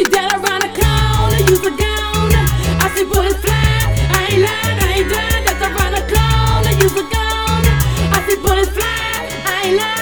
She dead around the corner, use a. I see bullets fly. I ain't lying, I ain't. That's use a. I see bullets fly. I ain't lying.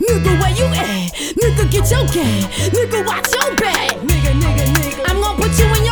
Nigga, where you at? Nigga, get your game. Nigga, watch your back. Nigga, nigga, nigga. I'm gonna put you in your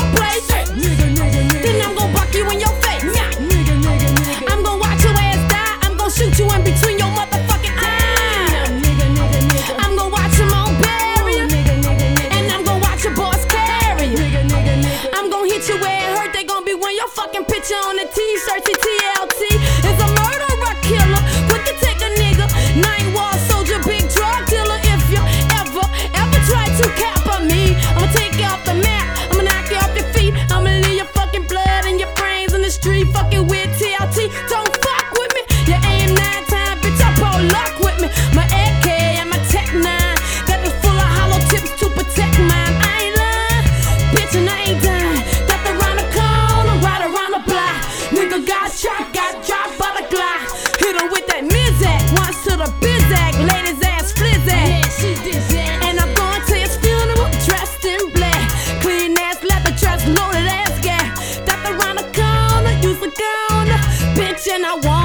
and I want